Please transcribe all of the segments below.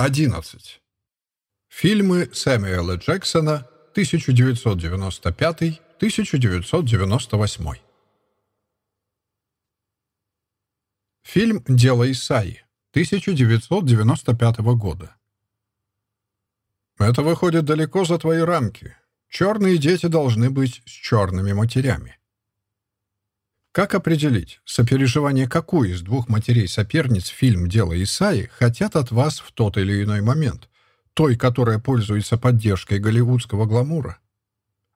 11. Фильмы Сэмюэла Джексона 1995-1998. Фильм «Дело Исаи» 1995 года. Это выходит далеко за твои рамки. Черные дети должны быть с черными матерями. Как определить, сопереживание какой из двух матерей-соперниц фильм «Дело Исаи» хотят от вас в тот или иной момент? Той, которая пользуется поддержкой голливудского гламура?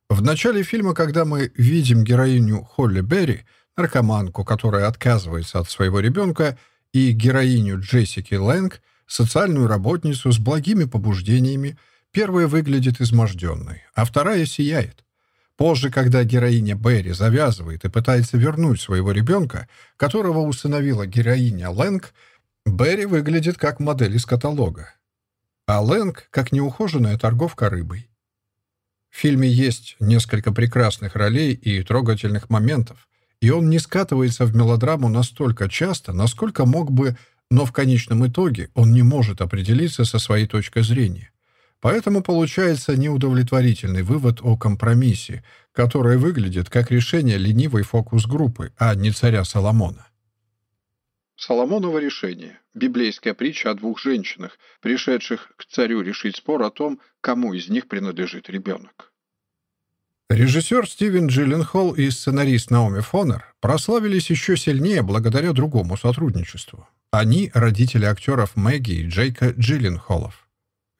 В начале фильма, когда мы видим героиню Холли Берри, наркоманку, которая отказывается от своего ребенка, и героиню Джессики Лэнг, социальную работницу с благими побуждениями, первая выглядит изможденной, а вторая сияет. Позже, когда героиня Берри завязывает и пытается вернуть своего ребенка, которого усыновила героиня Лэнг, Берри выглядит как модель из каталога. А Лэнг — как неухоженная торговка рыбой. В фильме есть несколько прекрасных ролей и трогательных моментов, и он не скатывается в мелодраму настолько часто, насколько мог бы, но в конечном итоге он не может определиться со своей точкой зрения. Поэтому получается неудовлетворительный вывод о компромиссе, который выглядит как решение ленивой фокус-группы, а не царя Соломона. Соломоново решение. Библейская притча о двух женщинах, пришедших к царю решить спор о том, кому из них принадлежит ребенок. Режиссер Стивен Джилленхол и сценарист Наоми Фонер прославились еще сильнее благодаря другому сотрудничеству. Они — родители актеров Мэгги и Джейка Джилленхолов.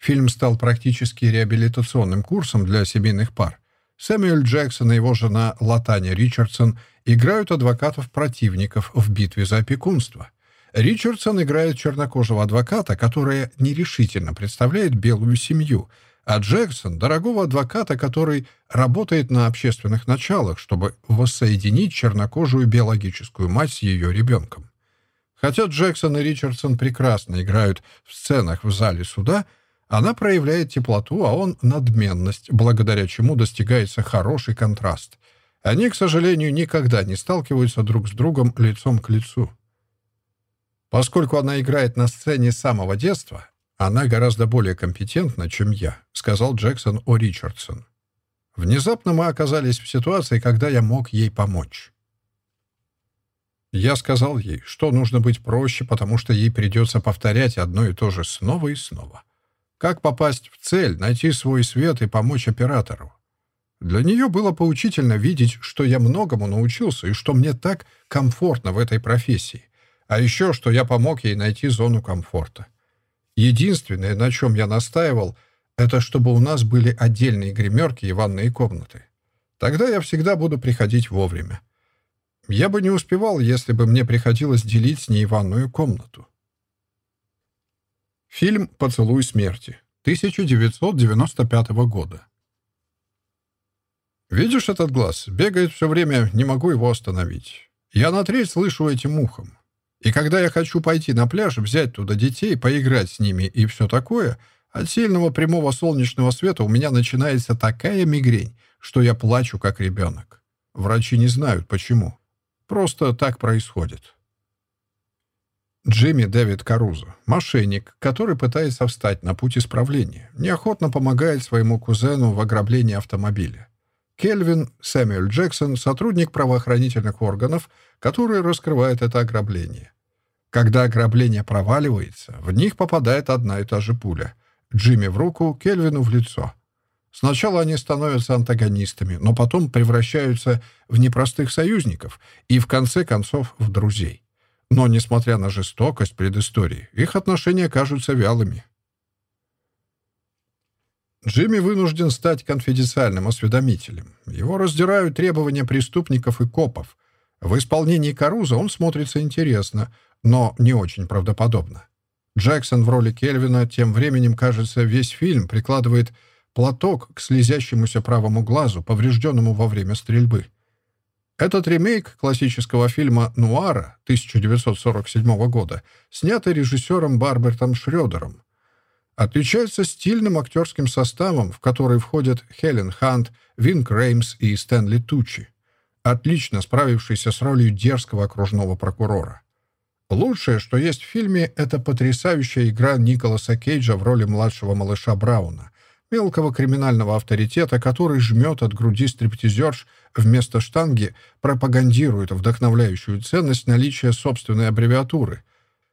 Фильм стал практически реабилитационным курсом для семейных пар. Сэмюэль Джексон и его жена Латаня Ричардсон играют адвокатов-противников в битве за опекунство. Ричардсон играет чернокожего адвоката, который нерешительно представляет белую семью, а Джексон — дорогого адвоката, который работает на общественных началах, чтобы воссоединить чернокожую биологическую мать с ее ребенком. Хотя Джексон и Ричардсон прекрасно играют в сценах в зале суда — она проявляет теплоту, а он — надменность, благодаря чему достигается хороший контраст. Они, к сожалению, никогда не сталкиваются друг с другом лицом к лицу. Поскольку она играет на сцене с самого детства, она гораздо более компетентна, чем я, сказал Джексон о Ричардсон. Внезапно мы оказались в ситуации, когда я мог ей помочь. Я сказал ей, что нужно быть проще, потому что ей придется повторять одно и то же снова и снова. Как попасть в цель, найти свой свет и помочь оператору. Для нее было поучительно видеть, что я многому научился и что мне так комфортно в этой профессии. А еще, что я помог ей найти зону комфорта. Единственное, на чем я настаивал, это чтобы у нас были отдельные гримерки и ванные комнаты. Тогда я всегда буду приходить вовремя. Я бы не успевал, если бы мне приходилось делить с ней ванную комнату. Фильм «Поцелуй смерти» 1995 года. Видишь этот глаз? Бегает все время, не могу его остановить. Я на треть слышу этим ухом. И когда я хочу пойти на пляж, взять туда детей, поиграть с ними и все такое, от сильного прямого солнечного света у меня начинается такая мигрень, что я плачу, как ребенок. Врачи не знают, почему. Просто так происходит. Джимми Дэвид Карузо, мошенник, который пытается встать на путь исправления, неохотно помогает своему кузену в ограблении автомобиля. Кельвин Сэмюэль Джексон — сотрудник правоохранительных органов, который раскрывает это ограбление. Когда ограбление проваливается, в них попадает одна и та же пуля. Джимми в руку, Кельвину в лицо. Сначала они становятся антагонистами, но потом превращаются в непростых союзников и, в конце концов, в друзей. Но, несмотря на жестокость предыстории, их отношения кажутся вялыми. Джимми вынужден стать конфиденциальным осведомителем. Его раздирают требования преступников и копов. В исполнении Каруза он смотрится интересно, но не очень правдоподобно. Джексон в роли Кельвина тем временем, кажется, весь фильм прикладывает платок к слезящемуся правому глазу, поврежденному во время стрельбы. Этот ремейк классического фильма «Нуара» 1947 года, снятый режиссером Барбертом Шрёдером, отличается стильным актерским составом, в который входят Хелен Хант, Вин Реймс и Стэнли Тучи, отлично справившийся с ролью дерзкого окружного прокурора. Лучшее, что есть в фильме, это потрясающая игра Николаса Кейджа в роли младшего малыша Брауна, мелкого криминального авторитета, который жмет от груди стриптизерш вместо штанги, пропагандирует вдохновляющую ценность наличия собственной аббревиатуры.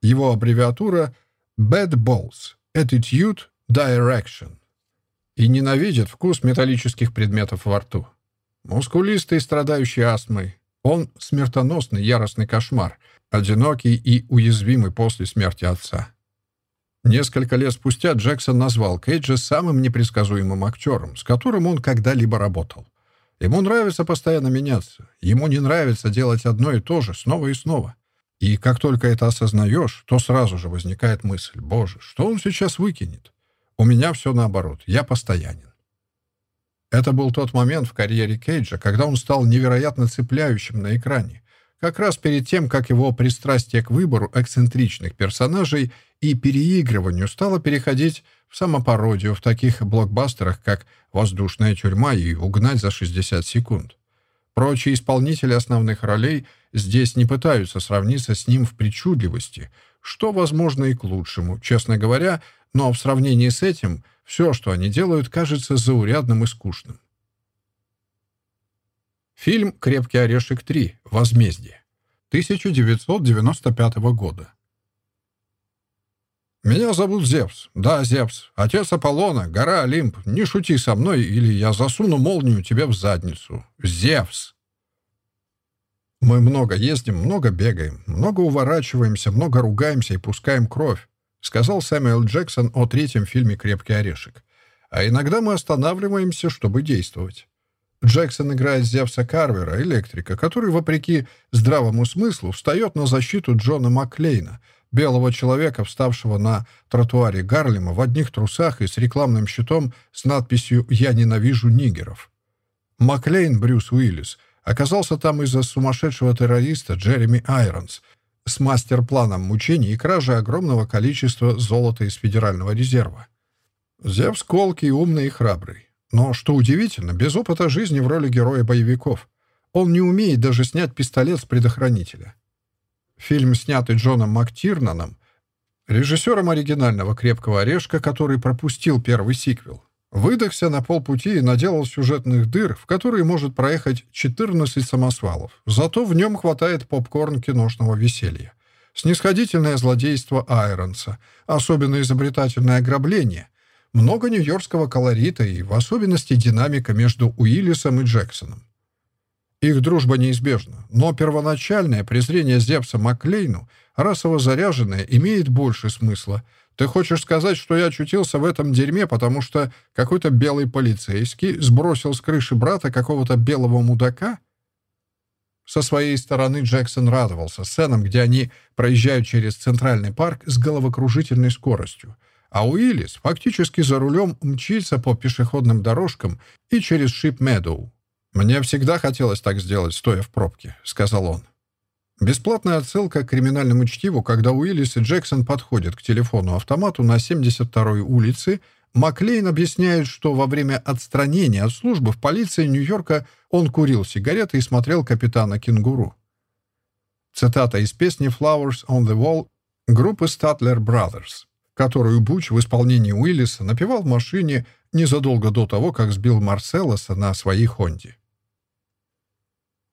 Его аббревиатура «Bad Balls» — Attitude Direction и ненавидит вкус металлических предметов во рту. Мускулистый, страдающий астмой, он смертоносный яростный кошмар, одинокий и уязвимый после смерти отца. Несколько лет спустя Джексон назвал Кейджа самым непредсказуемым актером, с которым он когда-либо работал. Ему нравится постоянно меняться. Ему не нравится делать одно и то же снова и снова. И как только это осознаешь, то сразу же возникает мысль, «Боже, что он сейчас выкинет?» У меня все наоборот, я постоянен. Это был тот момент в карьере Кейджа, когда он стал невероятно цепляющим на экране, как раз перед тем, как его пристрастие к выбору эксцентричных персонажей и переигрыванию стало переходить в самопародию в таких блокбастерах, как «Воздушная тюрьма» и «Угнать за 60 секунд». Прочие исполнители основных ролей здесь не пытаются сравниться с ним в причудливости, что, возможно, и к лучшему. Честно говоря, но в сравнении с этим все, что они делают, кажется заурядным и скучным. Фильм «Крепкий орешек 3. Возмездие» 1995 года. «Меня зовут Зевс. Да, Зевс. Отец Аполлона, гора Олимп. Не шути со мной, или я засуну молнию тебе в задницу. Зевс!» Мы много ездим, много бегаем, много уворачиваемся, много ругаемся и пускаем кровь. — сказал Сэмюэл Джексон о третьем фильме «Крепкий орешек». «А иногда мы останавливаемся, чтобы действовать». Джексон играет Зевса Карвера, электрика, который, вопреки здравому смыслу, встает на защиту Джона Маклейна, белого человека, вставшего на тротуаре Гарлема в одних трусах и с рекламным щитом с надписью «Я ненавижу нигеров». Маклейн Брюс Уиллис оказался там из-за сумасшедшего террориста Джереми Айронс, с мастер-планом мучений и кражи огромного количества золота из Федерального резерва. Зевс колкий, умный и храбрый. Но, что удивительно, без опыта жизни в роли героя боевиков. Он не умеет даже снять пистолет с предохранителя. Фильм, снятый Джоном МакТирнаном, режиссером оригинального «Крепкого орешка», который пропустил первый сиквел, Выдохся на полпути и наделал сюжетных дыр, в которые может проехать 14 самосвалов. Зато в нем хватает попкорн киношного веселья. Снисходительное злодейство Айронса, особенно изобретательное ограбление, много нью-йоркского колорита и в особенности динамика между Уиллисом и Джексоном. Их дружба неизбежна, но первоначальное презрение Зевса Маклейну, расово заряженное, имеет больше смысла — ты хочешь сказать, что я очутился в этом дерьме, потому что какой-то белый полицейский сбросил с крыши брата какого-то белого мудака?» Со своей стороны Джексон радовался сценам, где они проезжают через Центральный парк с головокружительной скоростью, а Уиллис фактически за рулем мчится по пешеходным дорожкам и через Шип-Медоу. «Мне всегда хотелось так сделать, стоя в пробке», — сказал он. Бесплатная отсылка к криминальному чтиву, когда Уиллис и Джексон подходят к телефону-автомату на 72-й улице, Маклейн объясняет, что во время отстранения от службы в полиции Нью-Йорка он курил сигареты и смотрел «Капитана Кенгуру». Цитата из песни «Flowers on the Wall» группы Statler Brothers, которую Буч в исполнении Уиллиса напевал в машине незадолго до того, как сбил Марселласа на своей «Хонде».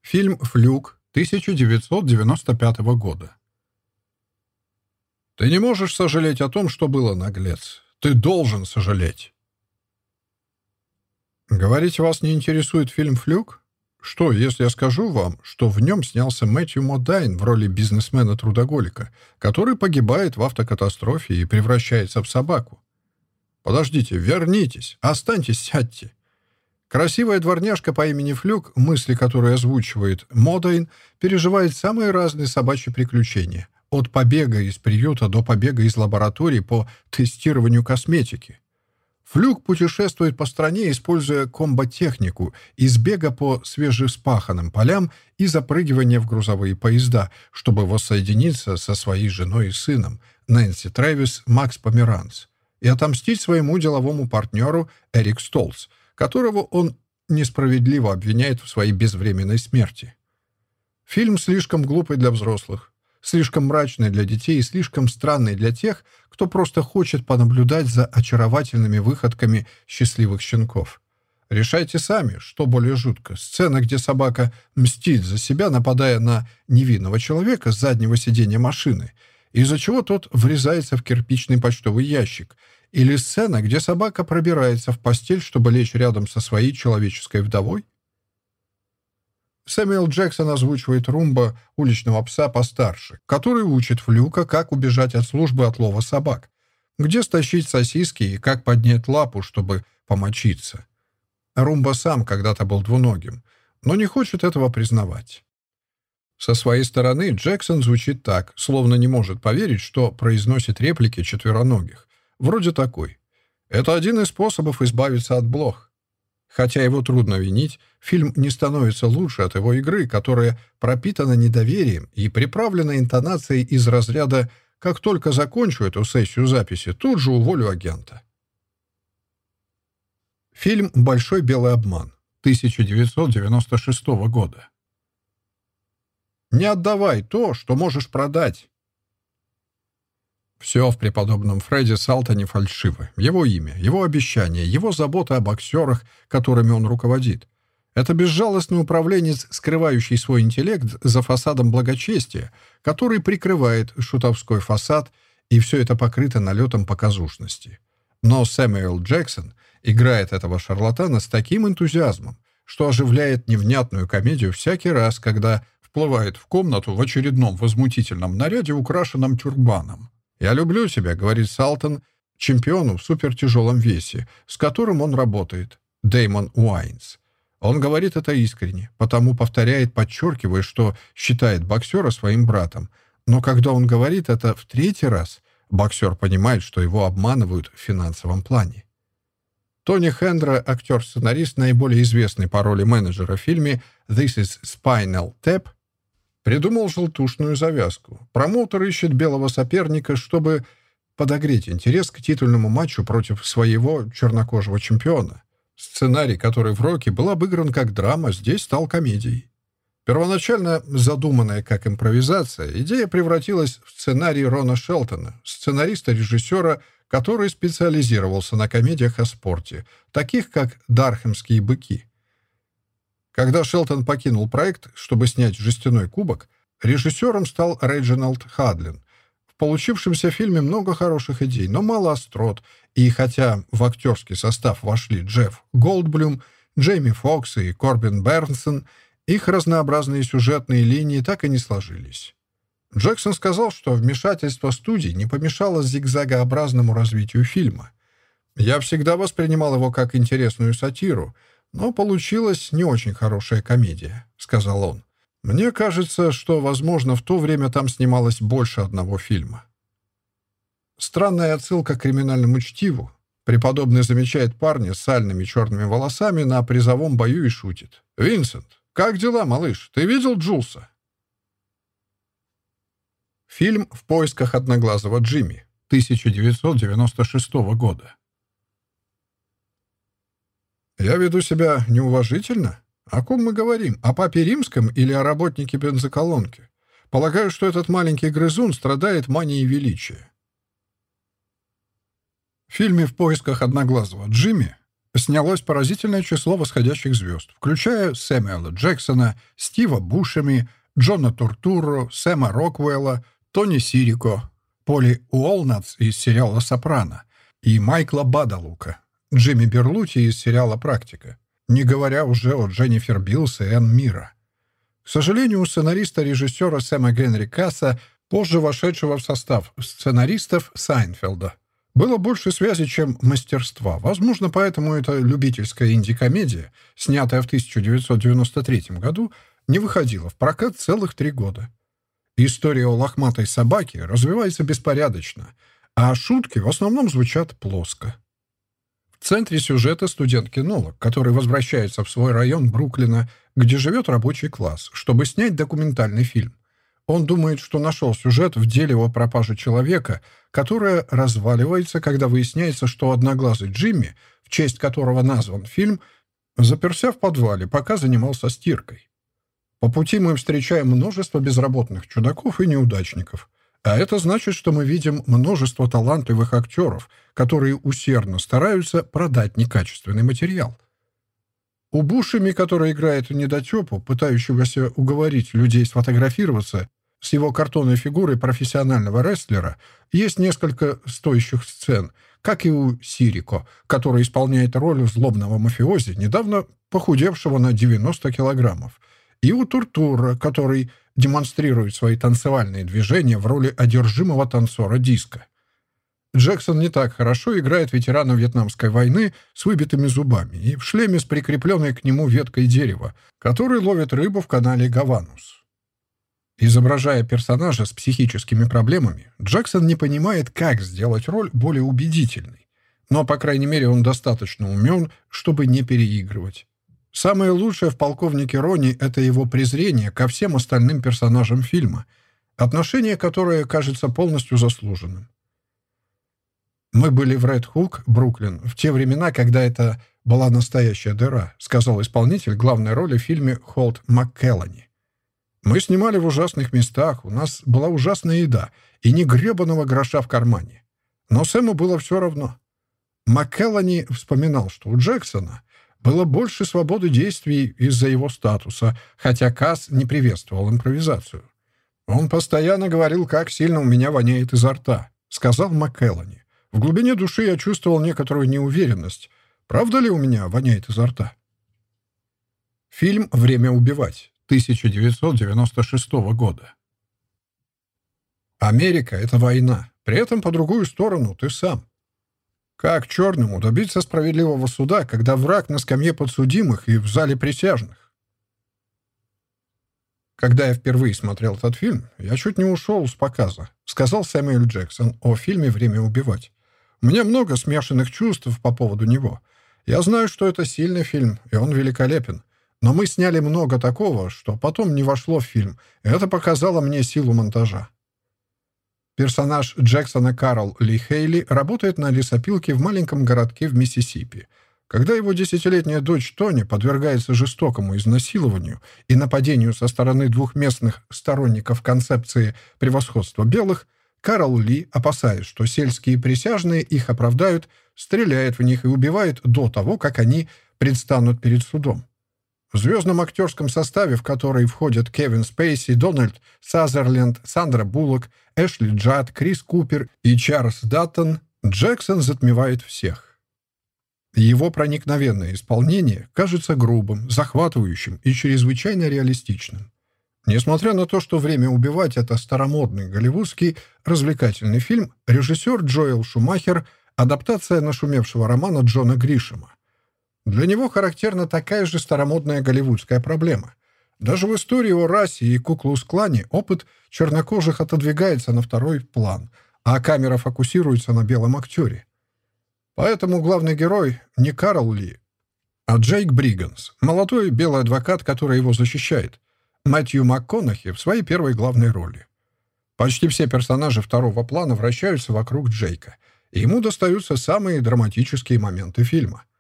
Фильм «Флюк» 1995 года. Ты не можешь сожалеть о том, что было, наглец. Ты должен сожалеть. Говорите, вас не интересует фильм «Флюк»? Что, если я скажу вам, что в нем снялся Мэтью Модайн в роли бизнесмена-трудоголика, который погибает в автокатастрофе и превращается в собаку? Подождите, вернитесь, останьтесь, сядьте. Красивая дворняжка по имени Флюк, мысли которой озвучивает Модайн, переживает самые разные собачьи приключения. От побега из приюта до побега из лаборатории по тестированию косметики. Флюк путешествует по стране, используя комботехнику из бега по свежеспаханным полям и запрыгивания в грузовые поезда, чтобы воссоединиться со своей женой и сыном, Нэнси Трэвис Макс Померанц, и отомстить своему деловому партнеру Эрик Столц, которого он несправедливо обвиняет в своей безвременной смерти. Фильм слишком глупый для взрослых. Слишком мрачный для детей и слишком странный для тех, кто просто хочет понаблюдать за очаровательными выходками счастливых щенков. Решайте сами, что более жутко. Сцена, где собака мстит за себя, нападая на невинного человека с заднего сиденья машины, из-за чего тот врезается в кирпичный почтовый ящик, или сцена, где собака пробирается в постель, чтобы лечь рядом со своей человеческой вдовой? Сэмюэл Джексон озвучивает Румба уличного пса постарше, который учит Флюка, как убежать от службы отлова собак, где стащить сосиски и как поднять лапу, чтобы помочиться. Румба сам когда-то был двуногим, но не хочет этого признавать. Со своей стороны Джексон звучит так, словно не может поверить, что произносит реплики четвероногих. Вроде такой. Это один из способов избавиться от блох. Хотя его трудно винить, фильм не становится лучше от его игры, которая пропитана недоверием и приправлена интонацией из разряда «как только закончу эту сессию записи, тут же уволю агента». Фильм «Большой белый обман» 1996 года. «Не отдавай то, что можешь продать», все в преподобном Фредди Салтоне фальшиво. Его имя, его обещания, его забота о боксерах, которыми он руководит. Это безжалостный управленец, скрывающий свой интеллект за фасадом благочестия, который прикрывает шутовской фасад, и все это покрыто налетом показушности. Но Сэмюэл Джексон играет этого шарлатана с таким энтузиазмом, что оживляет невнятную комедию всякий раз, когда вплывает в комнату в очередном возмутительном наряде, украшенном тюрбаном. «Я люблю тебя», — говорит Салтон, чемпиону в супертяжелом весе, с которым он работает, Дэймон Уайнс. Он говорит это искренне, потому повторяет, подчеркивая, что считает боксера своим братом. Но когда он говорит это в третий раз, боксер понимает, что его обманывают в финансовом плане. Тони Хендра, актер-сценарист, наиболее известный по роли менеджера в фильме «This is Spinal Tap», Придумал желтушную завязку. Промоутер ищет белого соперника, чтобы подогреть интерес к титульному матчу против своего чернокожего чемпиона. Сценарий, который в «Роке» был обыгран как драма, здесь стал комедией. Первоначально задуманная как импровизация, идея превратилась в сценарий Рона Шелтона, сценариста-режиссера, который специализировался на комедиях о спорте, таких как «Дархемские быки», когда Шелтон покинул проект, чтобы снять «Жестяной кубок», режиссером стал Реджиналд Хадлин. В получившемся фильме много хороших идей, но мало острот, и хотя в актерский состав вошли Джефф Голдблюм, Джейми Фокс и Корбин Бернсон, их разнообразные сюжетные линии так и не сложились. Джексон сказал, что вмешательство студий не помешало зигзагообразному развитию фильма. «Я всегда воспринимал его как интересную сатиру», но получилась не очень хорошая комедия», — сказал он. «Мне кажется, что, возможно, в то время там снималось больше одного фильма». Странная отсылка к криминальному чтиву. Преподобный замечает парня с сальными черными волосами на призовом бою и шутит. «Винсент, как дела, малыш? Ты видел Джулса?» Фильм «В поисках одноглазого Джимми» 1996 года. «Я веду себя неуважительно? О ком мы говорим? О папе римском или о работнике бензоколонки? Полагаю, что этот маленький грызун страдает манией величия». В фильме «В поисках одноглазого Джимми» снялось поразительное число восходящих звезд, включая Сэмюэла Джексона, Стива Бушеми, Джона Туртурро, Сэма Роквелла, Тони Сирико, Поли Уолнатс из сериала «Сопрано» и Майкла Бадалука, Джимми Берлути из сериала «Практика», не говоря уже о Дженнифер Билс и Энн Мира. К сожалению, у сценариста-режиссера Сэма Генри Касса, позже вошедшего в состав сценаристов Сайнфелда, было больше связи, чем мастерства. Возможно, поэтому эта любительская инди-комедия, снятая в 1993 году, не выходила в прокат целых три года. История о лохматой собаке развивается беспорядочно, а шутки в основном звучат плоско. В центре сюжета студент-кинолог, который возвращается в свой район Бруклина, где живет рабочий класс, чтобы снять документальный фильм. Он думает, что нашел сюжет в деле о пропаже человека, которое разваливается, когда выясняется, что одноглазый Джимми, в честь которого назван фильм, заперся в подвале, пока занимался стиркой. По пути мы встречаем множество безработных чудаков и неудачников. А это значит, что мы видим множество талантливых актеров, которые усердно стараются продать некачественный материал. У Бушами, который играет недотепу, пытающегося уговорить людей сфотографироваться, с его картонной фигурой профессионального рестлера, есть несколько стоящих сцен, как и у Сирико, который исполняет роль злобного мафиози, недавно похудевшего на 90 килограммов, и у Туртура, который демонстрирует свои танцевальные движения в роли одержимого танцора диска. Джексон не так хорошо играет ветерана Вьетнамской войны с выбитыми зубами и в шлеме с прикрепленной к нему веткой дерева, который ловит рыбу в канале Гаванус. Изображая персонажа с психическими проблемами, Джексон не понимает, как сделать роль более убедительной. Но, по крайней мере, он достаточно умен, чтобы не переигрывать. Самое лучшее в полковнике Рони — это его презрение ко всем остальным персонажам фильма, отношение, которое кажется полностью заслуженным. «Мы были в Ред Хук, Бруклин, в те времена, когда это была настоящая дыра», сказал исполнитель главной роли в фильме «Холт МакКеллани». «Мы снимали в ужасных местах, у нас была ужасная еда и ни гребаного гроша в кармане. Но Сэму было все равно». МакКеллани вспоминал, что у Джексона было больше свободы действий из-за его статуса, хотя Касс не приветствовал импровизацию. «Он постоянно говорил, как сильно у меня воняет изо рта», — сказал МакКеллани. «В глубине души я чувствовал некоторую неуверенность. Правда ли у меня воняет изо рта?» Фильм «Время убивать» 1996 года. Америка — это война. При этом по другую сторону ты сам. Как черному добиться справедливого суда, когда враг на скамье подсудимых и в зале присяжных? Когда я впервые смотрел этот фильм, я чуть не ушел с показа, сказал Сэмюэль Джексон о фильме «Время убивать». У меня много смешанных чувств по поводу него. Я знаю, что это сильный фильм, и он великолепен. Но мы сняли много такого, что потом не вошло в фильм, это показало мне силу монтажа. Персонаж Джексона Карл Ли Хейли работает на лесопилке в маленьком городке в Миссисипи. Когда его десятилетняя дочь Тони подвергается жестокому изнасилованию и нападению со стороны двух местных сторонников концепции превосходства белых, Карл Ли, опасаясь, что сельские присяжные их оправдают, стреляет в них и убивает до того, как они предстанут перед судом. В звездном актерском составе, в который входят Кевин Спейси, Дональд Сазерленд, Сандра Буллок, Эшли Джад, Крис Купер и Чарльз Даттон, Джексон затмевает всех. Его проникновенное исполнение кажется грубым, захватывающим и чрезвычайно реалистичным. Несмотря на то, что «Время убивать» — это старомодный голливудский развлекательный фильм, режиссер Джоэл Шумахер — адаптация нашумевшего романа Джона Гришема. Для него характерна такая же старомодная голливудская проблема. Даже в истории о расе и куклус-клане опыт чернокожих отодвигается на второй план, а камера фокусируется на белом актере. Поэтому главный герой не Карл Ли, а Джейк Бриганс, молодой белый адвокат, который его защищает, Мэтью МакКонахи в своей первой главной роли. Почти все персонажи второго плана вращаются вокруг Джейка, и ему достаются самые драматические моменты фильма —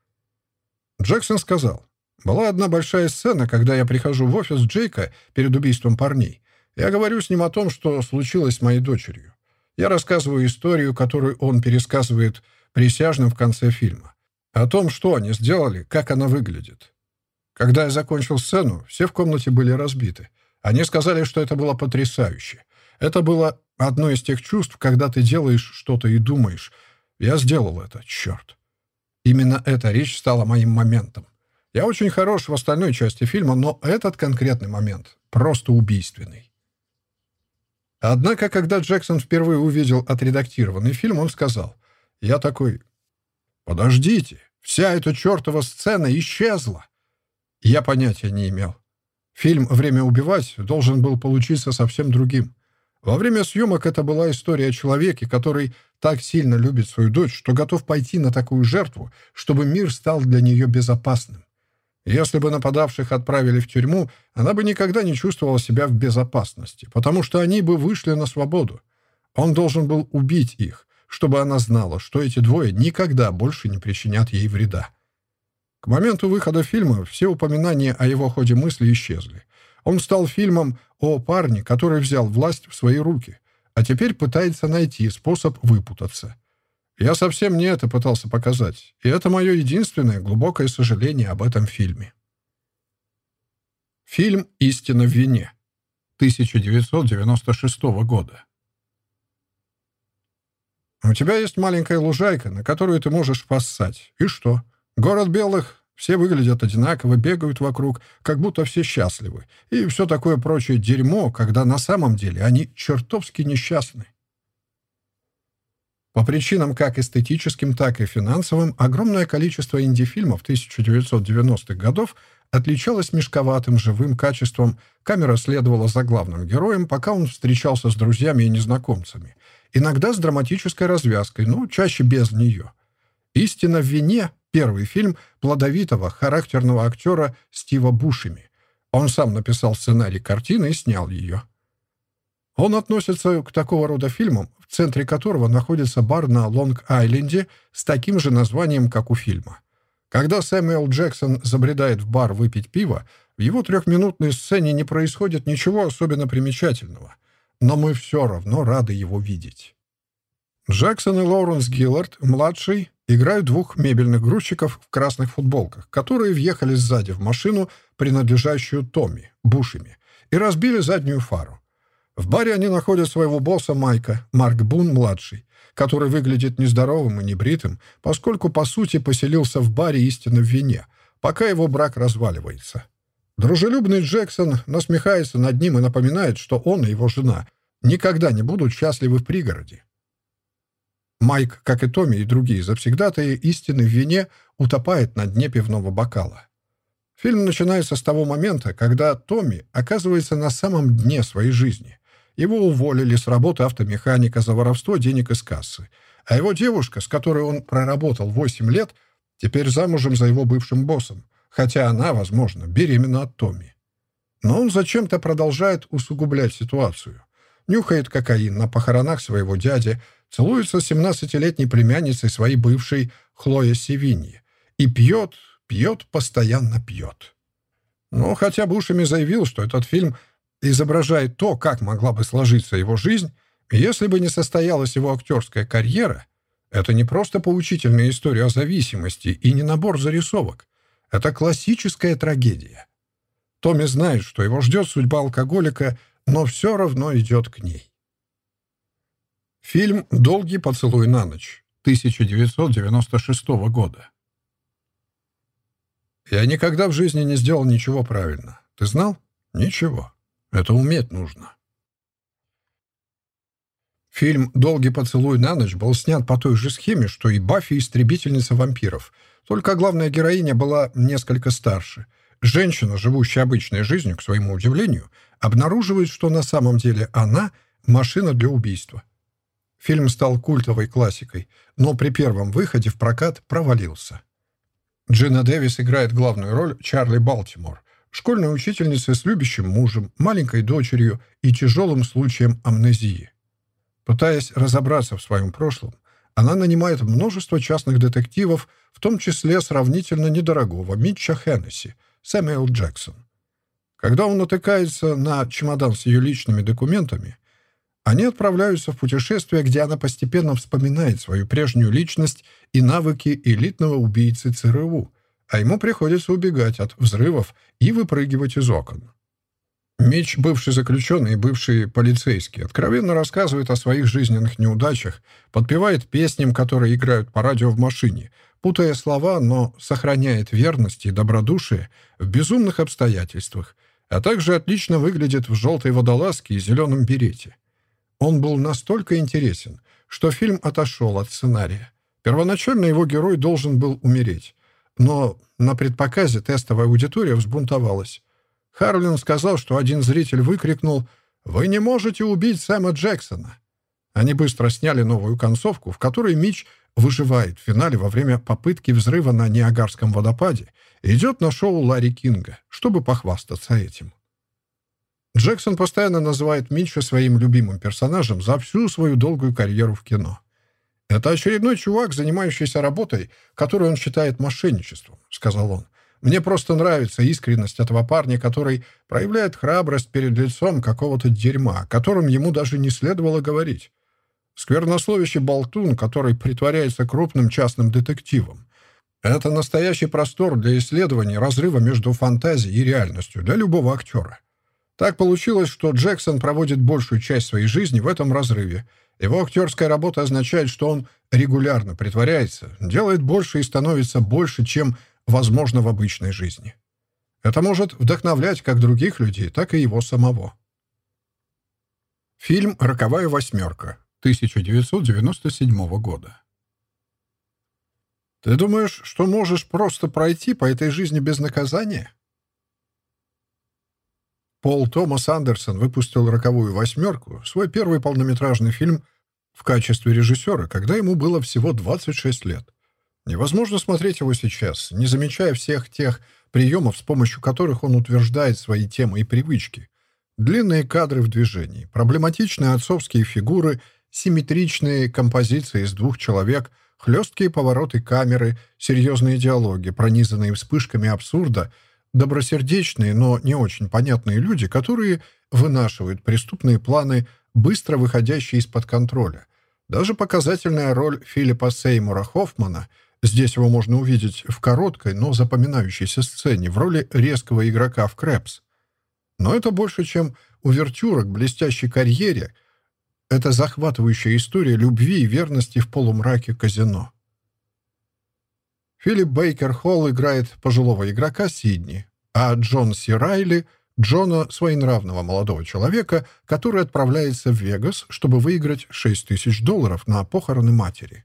Джексон сказал, «Была одна большая сцена, когда я прихожу в офис Джейка перед убийством парней. Я говорю с ним о том, что случилось с моей дочерью. Я рассказываю историю, которую он пересказывает присяжным в конце фильма. О том, что они сделали, как она выглядит. Когда я закончил сцену, все в комнате были разбиты. Они сказали, что это было потрясающе. Это было одно из тех чувств, когда ты делаешь что-то и думаешь. Я сделал это, черт. Именно эта речь стала моим моментом. Я очень хорош в остальной части фильма, но этот конкретный момент просто убийственный. Однако, когда Джексон впервые увидел отредактированный фильм, он сказал, «Я такой, подождите, вся эта чертова сцена исчезла». Я понятия не имел. Фильм «Время убивать» должен был получиться совсем другим. Во время съемок это была история о человеке, который так сильно любит свою дочь, что готов пойти на такую жертву, чтобы мир стал для нее безопасным. Если бы нападавших отправили в тюрьму, она бы никогда не чувствовала себя в безопасности, потому что они бы вышли на свободу. Он должен был убить их, чтобы она знала, что эти двое никогда больше не причинят ей вреда. К моменту выхода фильма все упоминания о его ходе мысли исчезли. Он стал фильмом о парне, который взял власть в свои руки, а теперь пытается найти способ выпутаться. Я совсем не это пытался показать, и это мое единственное глубокое сожаление об этом фильме. Фильм «Истина в вине» 1996 года. У тебя есть маленькая лужайка, на которую ты можешь поссать. И что? Город белых, все выглядят одинаково, бегают вокруг, как будто все счастливы. И все такое прочее дерьмо, когда на самом деле они чертовски несчастны. По причинам как эстетическим, так и финансовым, огромное количество инди-фильмов 1990-х годов отличалось мешковатым живым качеством, камера следовала за главным героем, пока он встречался с друзьями и незнакомцами. Иногда с драматической развязкой, но чаще без нее. «Истина в вине» — первый фильм плодовитого, характерного актера Стива Бушеми. Он сам написал сценарий картины и снял ее. Он относится к такого рода фильмам, в центре которого находится бар на Лонг-Айленде с таким же названием, как у фильма. Когда Сэмюэл Джексон забредает в бар выпить пиво, в его трехминутной сцене не происходит ничего особенно примечательного. Но мы все равно рады его видеть. Джексон и Лоуренс Гиллард, младший, играют двух мебельных грузчиков в красных футболках, которые въехали сзади в машину, принадлежащую Томми, Бушами, и разбили заднюю фару. В баре они находят своего босса Майка, Марк Бун-младший, который выглядит нездоровым и небритым, поскольку, по сути, поселился в баре истинно в вине, пока его брак разваливается. Дружелюбный Джексон насмехается над ним и напоминает, что он и его жена никогда не будут счастливы в пригороде. Майк, как и Томми и другие завсегдатые, истины в вине утопает на дне пивного бокала. Фильм начинается с того момента, когда Томми оказывается на самом дне своей жизни. Его уволили с работы автомеханика за воровство денег из кассы. А его девушка, с которой он проработал 8 лет, теперь замужем за его бывшим боссом, хотя она, возможно, беременна от Томми. Но он зачем-то продолжает усугублять ситуацию. Нюхает кокаин на похоронах своего дяди, целуется с 17-летней племянницей своей бывшей Хлоя Севиньи и пьет, пьет, постоянно пьет. Но хотя Бушами заявил, что этот фильм изображает то, как могла бы сложиться его жизнь, если бы не состоялась его актерская карьера, это не просто поучительная история о зависимости и не набор зарисовок. Это классическая трагедия. Томми знает, что его ждет судьба алкоголика, но все равно идет к ней. Фильм «Долгий поцелуй на ночь» 1996 года. Я никогда в жизни не сделал ничего правильно. Ты знал? Ничего. Это уметь нужно. Фильм «Долгий поцелуй на ночь» был снят по той же схеме, что и «Баффи. Истребительница вампиров». Только главная героиня была несколько старше. Женщина, живущая обычной жизнью, к своему удивлению, обнаруживает, что на самом деле она — машина для убийства. Фильм стал культовой классикой, но при первом выходе в прокат провалился. Джина Дэвис играет главную роль Чарли Балтимор, школьной учительницы с любящим мужем, маленькой дочерью и тяжелым случаем амнезии. Пытаясь разобраться в своем прошлом, она нанимает множество частных детективов, в том числе сравнительно недорогого Митча Хеннесси, Сэмюэл Джексон. Когда он натыкается на чемодан с ее личными документами, они отправляются в путешествие, где она постепенно вспоминает свою прежнюю личность и навыки элитного убийцы ЦРУ, а ему приходится убегать от взрывов и выпрыгивать из окон. Мич, бывший заключенный и бывший полицейский, откровенно рассказывает о своих жизненных неудачах, подпевает песням, которые играют по радио в машине, путая слова, но сохраняет верность и добродушие в безумных обстоятельствах, а также отлично выглядит в желтой водолазке и зеленом берете. Он был настолько интересен, что фильм отошел от сценария. Первоначально его герой должен был умереть, но на предпоказе тестовая аудитория взбунтовалась. Харлин сказал, что один зритель выкрикнул «Вы не можете убить Сэма Джексона!». Они быстро сняли новую концовку, в которой Мич выживает в финале во время попытки взрыва на Ниагарском водопаде и идет на шоу Ларри Кинга, чтобы похвастаться этим. Джексон постоянно называет Митча своим любимым персонажем за всю свою долгую карьеру в кино. «Это очередной чувак, занимающийся работой, которую он считает мошенничеством», — сказал он. Мне просто нравится искренность этого парня, который проявляет храбрость перед лицом какого-то дерьма, о котором ему даже не следовало говорить. Сквернословящий болтун, который притворяется крупным частным детективом. Это настоящий простор для исследования разрыва между фантазией и реальностью для любого актера. Так получилось, что Джексон проводит большую часть своей жизни в этом разрыве. Его актерская работа означает, что он регулярно притворяется, делает больше и становится больше, чем возможно в обычной жизни. Это может вдохновлять как других людей, так и его самого. Фильм «Роковая восьмерка» 1997 года. Ты думаешь, что можешь просто пройти по этой жизни без наказания? Пол Томас Андерсон выпустил «Роковую восьмерку», свой первый полнометражный фильм в качестве режиссера, когда ему было всего 26 лет. Невозможно смотреть его сейчас, не замечая всех тех приемов, с помощью которых он утверждает свои темы и привычки. Длинные кадры в движении, проблематичные отцовские фигуры, симметричные композиции из двух человек, хлесткие повороты камеры, серьезные диалоги, пронизанные вспышками абсурда, добросердечные, но не очень понятные люди, которые вынашивают преступные планы, быстро выходящие из-под контроля. Даже показательная роль Филиппа Сеймура Хоффмана — Здесь его можно увидеть в короткой, но запоминающейся сцене в роли резкого игрока в Крэпс. Но это больше, чем увертюра к блестящей карьере. Это захватывающая история любви и верности в полумраке казино. Филипп Бейкер Холл играет пожилого игрока Сидни, а Джон Си Райли — Джона, своенравного молодого человека, который отправляется в Вегас, чтобы выиграть 6 тысяч долларов на похороны матери.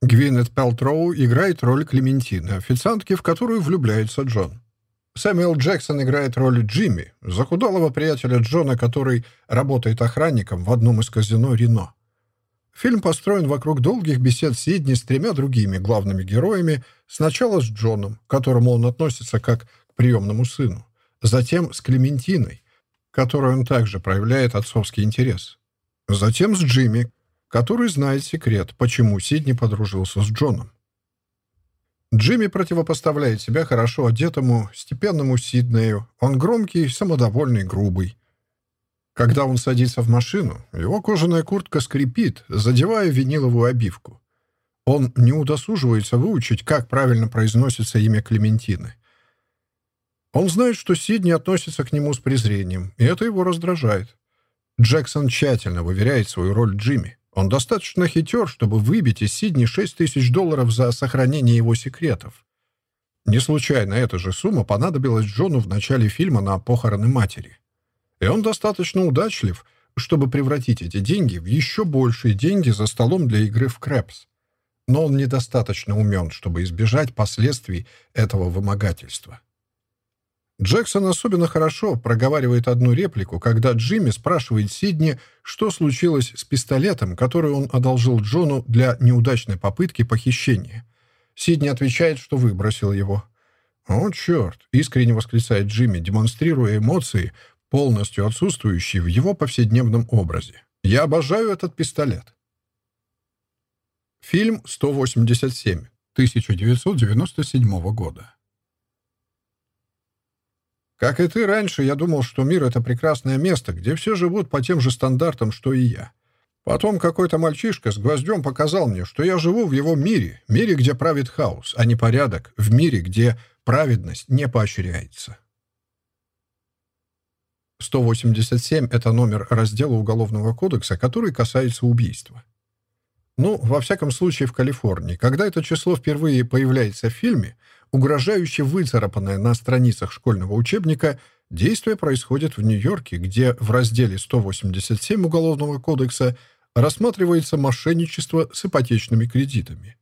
Гвинет Пелтроу играет роль Клементины, официантки, в которую влюбляется Джон. Сэмюэл Джексон играет роль Джимми, захудалого приятеля Джона, который работает охранником в одном из казино «Рено». Фильм построен вокруг долгих бесед Сидни с тремя другими главными героями, сначала с Джоном, к которому он относится как к приемному сыну, затем с Клементиной, которой он также проявляет отцовский интерес, затем с Джимми, который знает секрет, почему Сидни подружился с Джоном. Джимми противопоставляет себя хорошо одетому, степенному Сиднею. Он громкий, самодовольный, грубый. Когда он садится в машину, его кожаная куртка скрипит, задевая виниловую обивку. Он не удосуживается выучить, как правильно произносится имя Клементины. Он знает, что Сидни относится к нему с презрением, и это его раздражает. Джексон тщательно выверяет свою роль Джимми. Он достаточно хитер, чтобы выбить из Сидни 6 тысяч долларов за сохранение его секретов. Не случайно эта же сумма понадобилась Джону в начале фильма на похороны матери. И он достаточно удачлив, чтобы превратить эти деньги в еще большие деньги за столом для игры в крэпс. Но он недостаточно умен, чтобы избежать последствий этого вымогательства. Джексон особенно хорошо проговаривает одну реплику, когда Джимми спрашивает Сидни, что случилось с пистолетом, который он одолжил Джону для неудачной попытки похищения. Сидни отвечает, что выбросил его. «О, черт!» — искренне восклицает Джимми, демонстрируя эмоции, полностью отсутствующие в его повседневном образе. «Я обожаю этот пистолет!» Фильм «187» 1997 года. Как и ты раньше, я думал, что мир — это прекрасное место, где все живут по тем же стандартам, что и я. Потом какой-то мальчишка с гвоздем показал мне, что я живу в его мире, мире, где правит хаос, а не порядок, в мире, где праведность не поощряется. 187 — это номер раздела Уголовного кодекса, который касается убийства. Ну, во всяком случае, в Калифорнии. Когда это число впервые появляется в фильме, угрожающе выцарапанное на страницах школьного учебника, действие происходит в Нью-Йорке, где в разделе 187 Уголовного кодекса рассматривается мошенничество с ипотечными кредитами.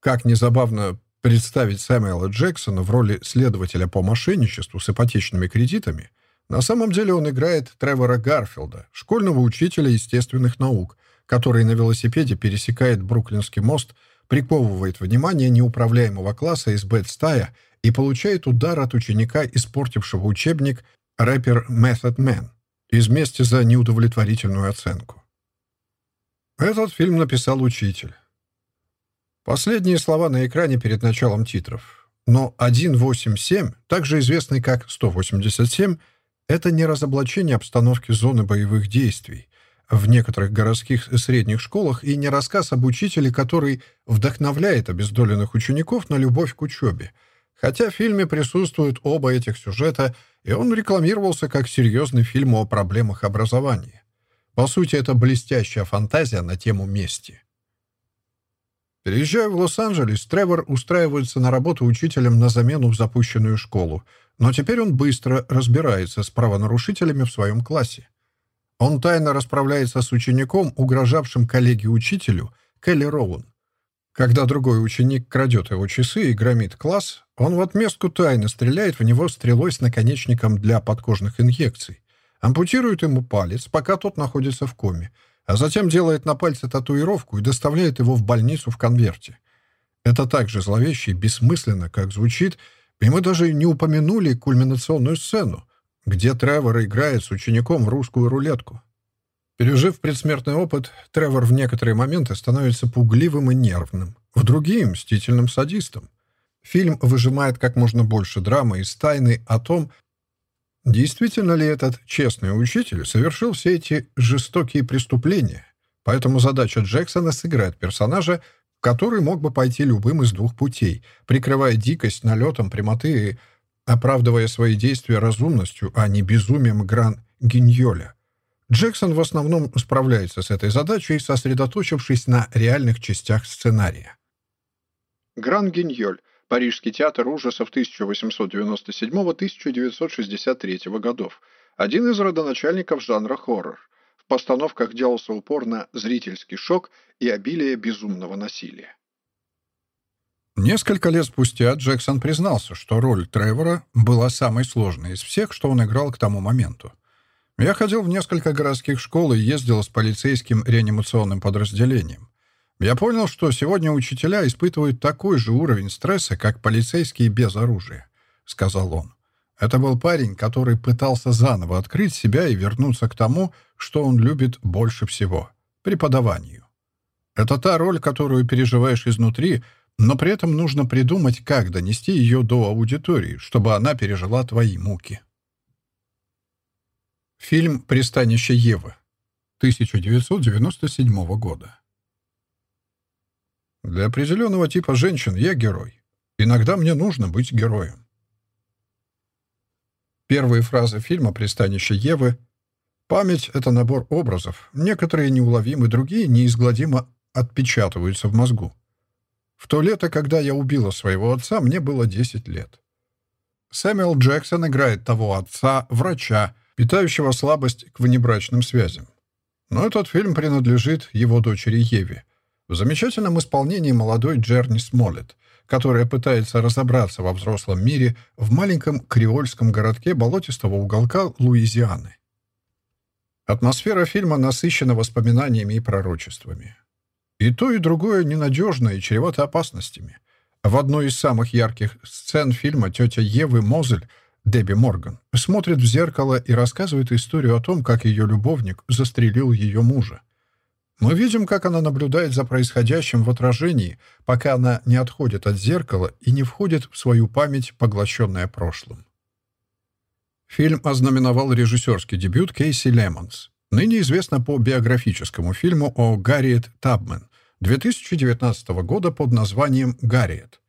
Как незабавно представить Сэмюэла Джексона в роли следователя по мошенничеству с ипотечными кредитами, на самом деле он играет Тревора Гарфилда, школьного учителя естественных наук, который на велосипеде пересекает Бруклинский мост, приковывает внимание неуправляемого класса из Бэт-стая и получает удар от ученика, испортившего учебник рэпер Method Man из мести за неудовлетворительную оценку. Этот фильм написал учитель. Последние слова на экране перед началом титров. Но 187, также известный как 187, это не разоблачение обстановки зоны боевых действий в некоторых городских средних школах и не рассказ об учителе, который вдохновляет обездоленных учеников на любовь к учебе. Хотя в фильме присутствуют оба этих сюжета, и он рекламировался как серьезный фильм о проблемах образования. По сути, это блестящая фантазия на тему мести. Переезжая в Лос-Анджелес, Тревор устраивается на работу учителем на замену в запущенную школу, но теперь он быстро разбирается с правонарушителями в своем классе. Он тайно расправляется с учеником, угрожавшим коллеге-учителю, Келли Роуэн. Когда другой ученик крадет его часы и громит класс, он в отместку тайно стреляет в него стрелой с наконечником для подкожных инъекций, ампутирует ему палец, пока тот находится в коме, а затем делает на пальце татуировку и доставляет его в больницу в конверте. Это так же зловеще и бессмысленно, как звучит, и мы даже не упомянули кульминационную сцену, где Тревор играет с учеником в русскую рулетку. Пережив предсмертный опыт, Тревор в некоторые моменты становится пугливым и нервным, в другие — мстительным садистом. Фильм выжимает как можно больше драмы из тайны о том, Действительно ли этот честный учитель совершил все эти жестокие преступления? Поэтому задача Джексона сыграть персонажа, который мог бы пойти любым из двух путей, прикрывая дикость налетом прямоты и оправдывая свои действия разумностью, а не безумием Гран Гиньоля. Джексон в основном справляется с этой задачей, сосредоточившись на реальных частях сценария. Гран Гиньоль Парижский театр ужасов 1897-1963 годов. Один из родоначальников жанра хоррор. В постановках делался упор на зрительский шок и обилие безумного насилия. Несколько лет спустя Джексон признался, что роль Тревора была самой сложной из всех, что он играл к тому моменту. «Я ходил в несколько городских школ и ездил с полицейским реанимационным подразделением. Я понял, что сегодня учителя испытывают такой же уровень стресса, как полицейские без оружия», — сказал он. Это был парень, который пытался заново открыть себя и вернуться к тому, что он любит больше всего — преподаванию. Это та роль, которую переживаешь изнутри, но при этом нужно придумать, как донести ее до аудитории, чтобы она пережила твои муки. Фильм «Пристанище Евы» 1997 года. Для определенного типа женщин я герой. Иногда мне нужно быть героем. Первые фразы фильма «Пристанище Евы» Память — это набор образов. Некоторые неуловимы, другие неизгладимо отпечатываются в мозгу. В то лето, когда я убила своего отца, мне было 10 лет. Сэмюэл Джексон играет того отца, врача, питающего слабость к внебрачным связям. Но этот фильм принадлежит его дочери Еве — в замечательном исполнении молодой Джерни Смолет, которая пытается разобраться во взрослом мире в маленьком креольском городке болотистого уголка Луизианы. Атмосфера фильма насыщена воспоминаниями и пророчествами. И то, и другое ненадежно и чревато опасностями. В одной из самых ярких сцен фильма тетя Евы Мозель, Дебби Морган, смотрит в зеркало и рассказывает историю о том, как ее любовник застрелил ее мужа. Мы видим, как она наблюдает за происходящим в отражении, пока она не отходит от зеркала и не входит в свою память, поглощенная прошлым. Фильм ознаменовал режиссерский дебют Кейси Лемонс, ныне известна по биографическому фильму о Гарриет Табмен 2019 года под названием «Гарриет».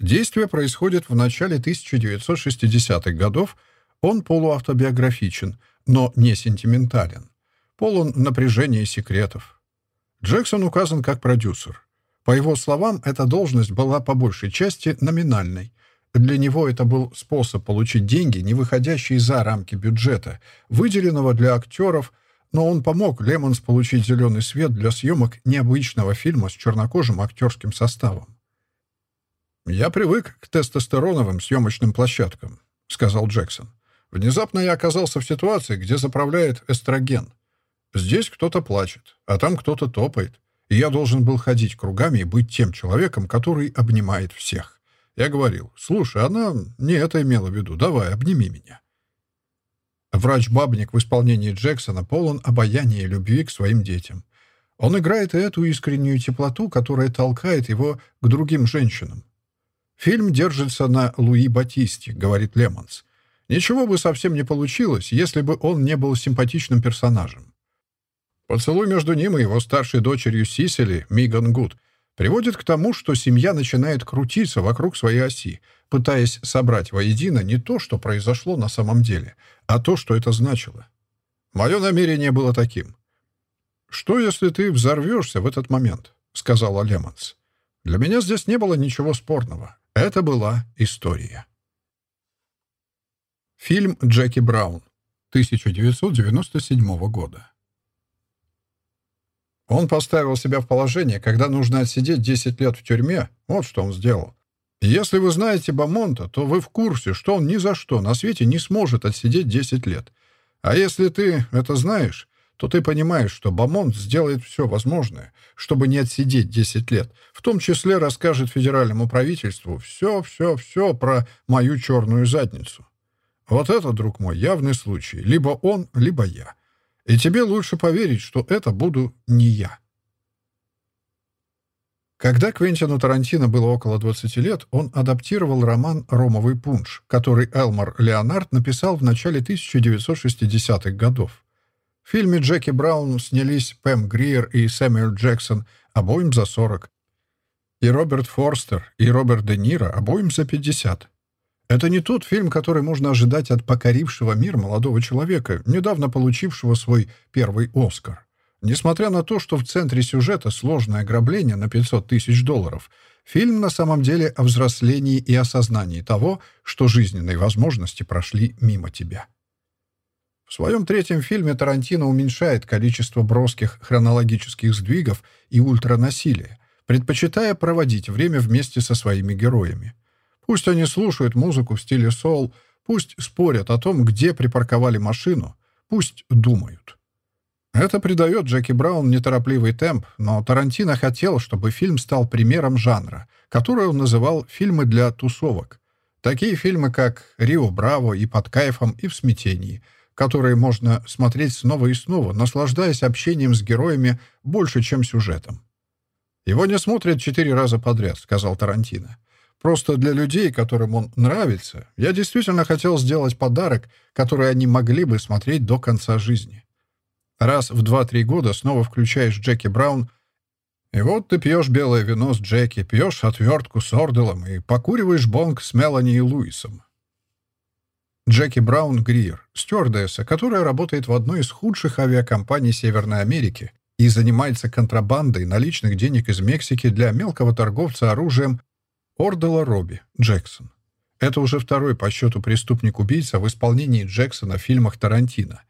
Действие происходит в начале 1960-х годов, он полуавтобиографичен, но не сентиментален, полон напряжения и секретов. Джексон указан как продюсер. По его словам, эта должность была по большей части номинальной. Для него это был способ получить деньги, не выходящие за рамки бюджета, выделенного для актеров, но он помог Лемонс получить зеленый свет для съемок необычного фильма с чернокожим актерским составом. «Я привык к тестостероновым съемочным площадкам», — сказал Джексон. «Внезапно я оказался в ситуации, где заправляет эстроген. Здесь кто-то плачет, а там кто-то топает. И я должен был ходить кругами и быть тем человеком, который обнимает всех. Я говорил, слушай, она не это имела в виду, давай, обними меня. Врач-бабник в исполнении Джексона полон обаяния и любви к своим детям. Он играет эту искреннюю теплоту, которая толкает его к другим женщинам. Фильм держится на Луи Батисте, говорит Лемонс. Ничего бы совсем не получилось, если бы он не был симпатичным персонажем. Поцелуй между ним и его старшей дочерью Сисели, Миган Гуд, приводит к тому, что семья начинает крутиться вокруг своей оси, пытаясь собрать воедино не то, что произошло на самом деле, а то, что это значило. Мое намерение было таким. «Что, если ты взорвешься в этот момент?» — сказала Лемонс. «Для меня здесь не было ничего спорного. Это была история». Фильм «Джеки Браун» 1997 года. Он поставил себя в положение, когда нужно отсидеть 10 лет в тюрьме. Вот что он сделал. Если вы знаете Бамонта, то вы в курсе, что он ни за что на свете не сможет отсидеть 10 лет. А если ты это знаешь, то ты понимаешь, что Бамонт сделает все возможное, чтобы не отсидеть 10 лет, в том числе расскажет федеральному правительству все-все-все про мою черную задницу. Вот это, друг мой, явный случай. Либо он, либо я. И тебе лучше поверить, что это буду не я. Когда Квентину Тарантино было около 20 лет, он адаптировал роман «Ромовый пунш», который Элмар Леонард написал в начале 1960-х годов. В фильме Джеки Браун снялись Пэм Гриер и Сэмюэл Джексон, обоим за 40. И Роберт Форстер, и Роберт Де Ниро, обоим за 50. Это не тот фильм, который можно ожидать от покорившего мир молодого человека, недавно получившего свой первый «Оскар». Несмотря на то, что в центре сюжета сложное ограбление на 500 тысяч долларов, фильм на самом деле о взрослении и осознании того, что жизненные возможности прошли мимо тебя. В своем третьем фильме Тарантино уменьшает количество броских хронологических сдвигов и ультранасилия, предпочитая проводить время вместе со своими героями. Пусть они слушают музыку в стиле сол, пусть спорят о том, где припарковали машину, пусть думают. Это придает Джеки Браун неторопливый темп, но Тарантино хотел, чтобы фильм стал примером жанра, который он называл «фильмы для тусовок». Такие фильмы, как «Рио Браво» и «Под кайфом» и «В смятении», которые можно смотреть снова и снова, наслаждаясь общением с героями больше, чем сюжетом. «Его не смотрят четыре раза подряд», — сказал Тарантино. Просто для людей, которым он нравится, я действительно хотел сделать подарок, который они могли бы смотреть до конца жизни. Раз в 2-3 года снова включаешь Джеки Браун, и вот ты пьешь белое вино с Джеки, пьешь отвертку с Орделом и покуриваешь бонг с Мелани и Луисом. Джеки Браун Гриер, стюардесса, которая работает в одной из худших авиакомпаний Северной Америки и занимается контрабандой наличных денег из Мексики для мелкого торговца оружием Ордела Робби, Джексон. Это уже второй по счету преступник-убийца в исполнении Джексона в фильмах Тарантино.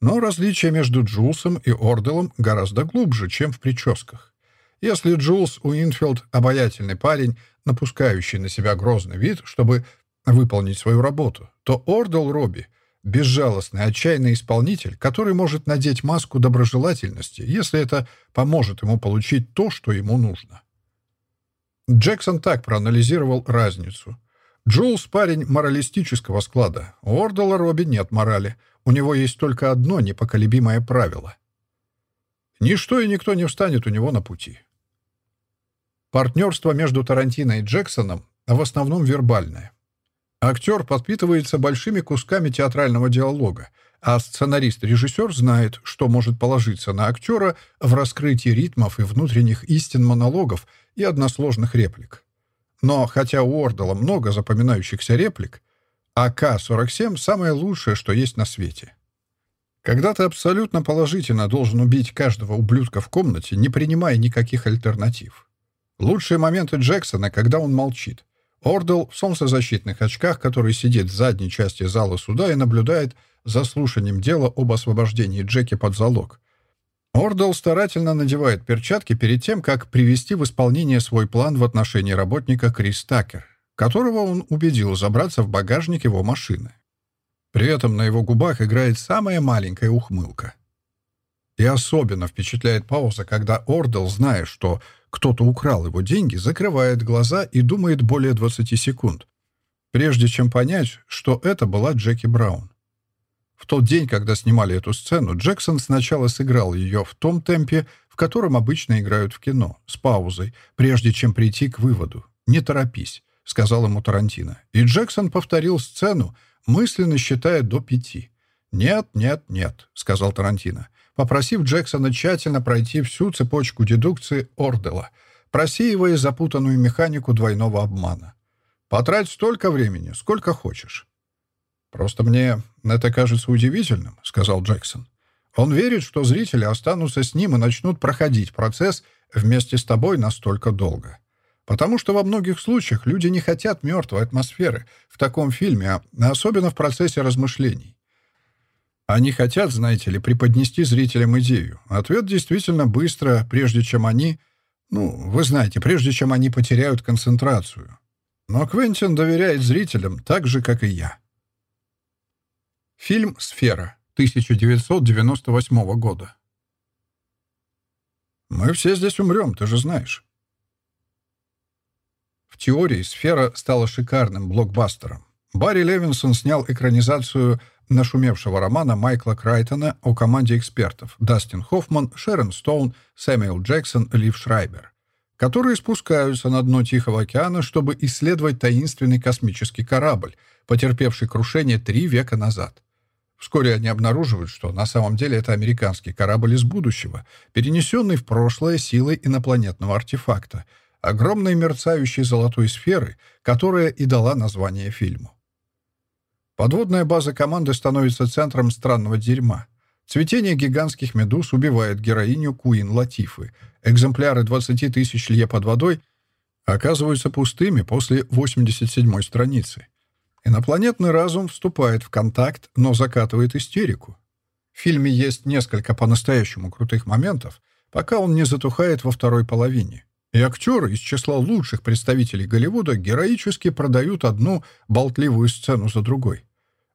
Но различие между Джулсом и Орделом гораздо глубже, чем в прическах. Если Джулс Уинфилд — обаятельный парень, напускающий на себя грозный вид, чтобы выполнить свою работу, то Ордел Робби — безжалостный, отчаянный исполнитель, который может надеть маску доброжелательности, если это поможет ему получить то, что ему нужно. Джексон так проанализировал разницу. Джулс — парень моралистического склада. У Ордала Робби нет морали. У него есть только одно непоколебимое правило. Ничто и никто не встанет у него на пути. Партнерство между Тарантино и Джексоном в основном вербальное. Актер подпитывается большими кусками театрального диалога, а сценарист-режиссер знает, что может положиться на актера в раскрытии ритмов и внутренних истин монологов и односложных реплик. Но хотя у Ордала много запоминающихся реплик, АК-47 — самое лучшее, что есть на свете. Когда ты абсолютно положительно должен убить каждого ублюдка в комнате, не принимая никаких альтернатив. Лучшие моменты Джексона, когда он молчит. Ордел в солнцезащитных очках, который сидит в задней части зала суда и наблюдает за слушанием дела об освобождении Джеки под залог. Ордел старательно надевает перчатки перед тем, как привести в исполнение свой план в отношении работника Крис Такер, которого он убедил забраться в багажник его машины. При этом на его губах играет самая маленькая ухмылка. И особенно впечатляет пауза, когда Ордел, зная, что кто-то украл его деньги, закрывает глаза и думает более 20 секунд, прежде чем понять, что это была Джеки Браун. В тот день, когда снимали эту сцену, Джексон сначала сыграл ее в том темпе, в котором обычно играют в кино, с паузой, прежде чем прийти к выводу. Не торопись. сказал ему Тарантино. И Джексон повторил сцену, мысленно считая до пяти. «Нет, нет, нет», — сказал Тарантино, попросив Джексона тщательно пройти всю цепочку дедукции Ордела, просеивая запутанную механику двойного обмана. «Потрать столько времени, сколько хочешь». «Просто мне это кажется удивительным», — сказал Джексон. «Он верит, что зрители останутся с ним и начнут проходить процесс вместе с тобой настолько долго. Потому что во многих случаях люди не хотят мертвой атмосферы в таком фильме, а особенно в процессе размышлений. Они хотят, знаете ли, преподнести зрителям идею. Ответ действительно быстро, прежде чем они... Ну, вы знаете, прежде чем они потеряют концентрацию. Но Квентин доверяет зрителям так же, как и я. Фильм «Сфера» 1998 года. «Мы все здесь умрем, ты же знаешь». В теории «Сфера» стала шикарным блокбастером. Барри Левинсон снял экранизацию нашумевшего романа Майкла Крайтона о команде экспертов Дастин Хоффман, Шерон Стоун, Сэмюэл Джексон, Лив Шрайбер, которые спускаются на дно Тихого океана, чтобы исследовать таинственный космический корабль, потерпевший крушение три века назад. Вскоре они обнаруживают, что на самом деле это американский корабль из будущего, перенесенный в прошлое силой инопланетного артефакта — огромной мерцающей золотой сферы, которая и дала название фильму. Подводная база команды становится центром странного дерьма. Цветение гигантских медуз убивает героиню Куин Латифы. Экземпляры 20 тысяч лье под водой оказываются пустыми после 87-й страницы. Инопланетный разум вступает в контакт, но закатывает истерику. В фильме есть несколько по-настоящему крутых моментов, пока он не затухает во второй половине. И актеры из числа лучших представителей Голливуда героически продают одну болтливую сцену за другой.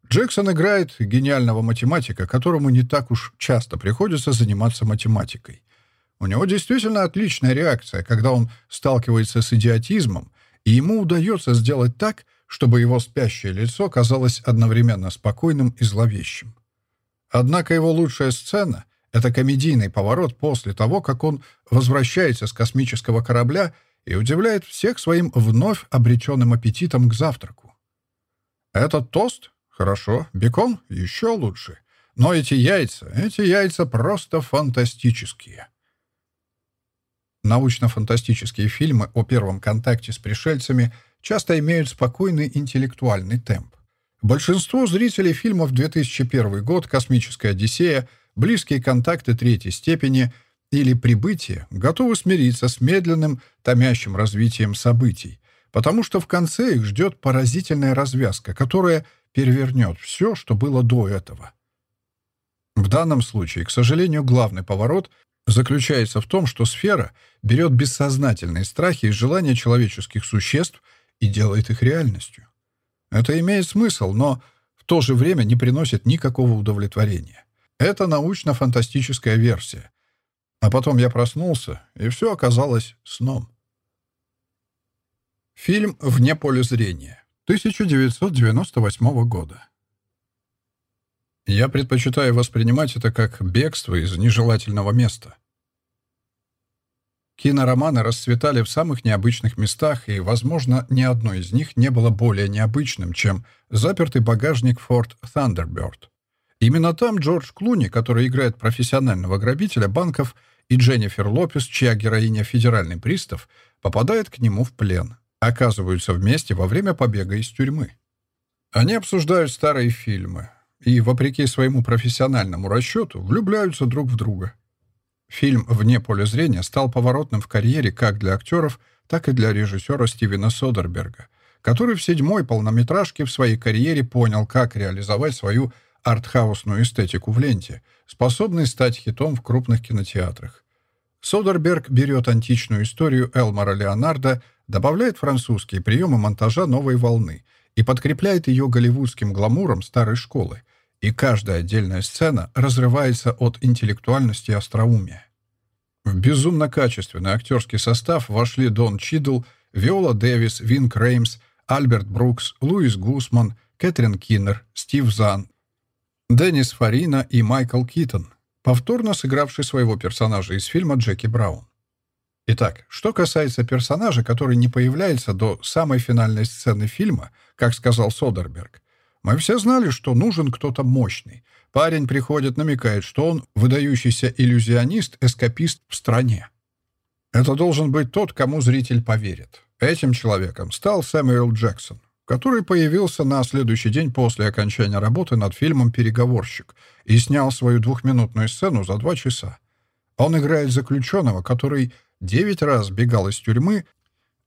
Джексон играет гениального математика, которому не так уж часто приходится заниматься математикой. У него действительно отличная реакция, когда он сталкивается с идиотизмом, и ему удается сделать так, чтобы его спящее лицо казалось одновременно спокойным и зловещим. Однако его лучшая сцена это комедийный поворот после того, как он возвращается с космического корабля и удивляет всех своим вновь обретенным аппетитом к завтраку. Этот тост? Хорошо. Бекон? Еще лучше. Но эти яйца, эти яйца просто фантастические. Научно-фантастические фильмы о первом контакте с пришельцами часто имеют спокойный интеллектуальный темп. Большинство зрителей фильмов 2001 год «Космическая Одиссея» близкие контакты третьей степени или прибытие готовы смириться с медленным, томящим развитием событий, потому что в конце их ждет поразительная развязка, которая перевернет все, что было до этого. В данном случае, к сожалению, главный поворот заключается в том, что сфера берет бессознательные страхи и желания человеческих существ и делает их реальностью. Это имеет смысл, но в то же время не приносит никакого удовлетворения. Это научно-фантастическая версия. А потом я проснулся, и все оказалось сном. Фильм «Вне поля зрения» 1998 года. Я предпочитаю воспринимать это как бегство из нежелательного места. Кинороманы расцветали в самых необычных местах, и, возможно, ни одно из них не было более необычным, чем запертый багажник Ford Thunderbird. Именно там Джордж Клуни, который играет профессионального грабителя банков, и Дженнифер Лопес, чья героиня федеральный пристав, попадает к нему в плен. Оказываются вместе во время побега из тюрьмы. Они обсуждают старые фильмы и, вопреки своему профессиональному расчету, влюбляются друг в друга. Фильм «Вне поля зрения» стал поворотным в карьере как для актеров, так и для режиссера Стивена Содерберга, который в седьмой полнометражке в своей карьере понял, как реализовать свою артхаусную эстетику в ленте, способный стать хитом в крупных кинотеатрах. Содерберг берет античную историю Элмара Леонардо, добавляет французские приемы монтажа новой волны и подкрепляет ее голливудским гламуром старой школы, и каждая отдельная сцена разрывается от интеллектуальности и остроумия. В безумно качественный актерский состав вошли Дон Чидл, Виола Дэвис, Винк Реймс, Альберт Брукс, Луис Гусман, Кэтрин Киннер, Стив Зан, Деннис Фарина и Майкл Китон, повторно сыгравший своего персонажа из фильма «Джеки Браун». Итак, что касается персонажа, который не появляется до самой финальной сцены фильма, как сказал Содерберг, мы все знали, что нужен кто-то мощный. Парень приходит, намекает, что он выдающийся иллюзионист, эскапист в стране. Это должен быть тот, кому зритель поверит. Этим человеком стал Сэмюэл Джексон, который появился на следующий день после окончания работы над фильмом «Переговорщик» и снял свою двухминутную сцену за два часа. Он играет заключенного, который девять раз бегал из тюрьмы,